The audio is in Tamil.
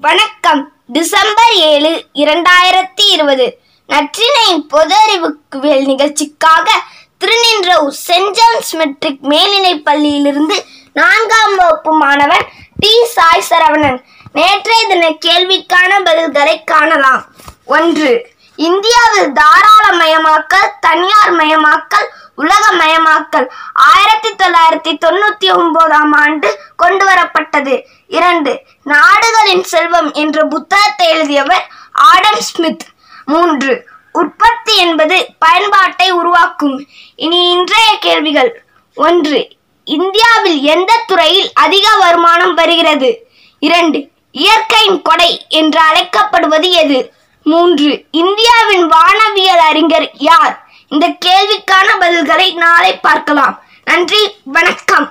வணக்கம். டிசம்பர் ஏழு இரண்டாயிரத்தி இருபது. நற்றினையின் பொது அறிவுக்குவியல் நிகழ்ச்சிக்காக திருநின்றவு சென்ட் ஜான்ஸ் மெட்ரிக் மேல்நிலைப் பள்ளியிலிருந்து நான்காம் வகுப்பு மாணவன் டி சாய் சரவணன். நேற்றைய தின கேள்விக்கான பதில்களை காணலாம். ஒன்று இந்தியாவில் தாராளமயமாக்கல் தனியார் மயமாக்கல் உலகமயமாக்கல் ஆயிரத்தி தொள்ளாயிரத்தி தொண்ணூத்தி ஒன்பதாம் ஆண்டு கொண்டு வரப்பட்டது இரண்டு நாடுகளின் செல்வம் என்ற புத்தகத்தை எழுதியவர் ஆடம் ஸ்மித். மூன்று உற்பத்தி என்பது பயன்பாட்டை உருவாக்கும். இனி இன்றைய கேள்விகள். ஒன்று இந்தியாவில் எந்த துறையில் அதிக வருமானம் வருகிறது? இரண்டு இயற்கையின் கொடை என்று அழைக்கப்படுவது எது? மூன்று இந்தியாவின் வானவியல் அறிஞர் யார்? இந்த கேள்விக்கான பதில்களை நாளை பார்க்கலாம். நன்றி வணக்கம்.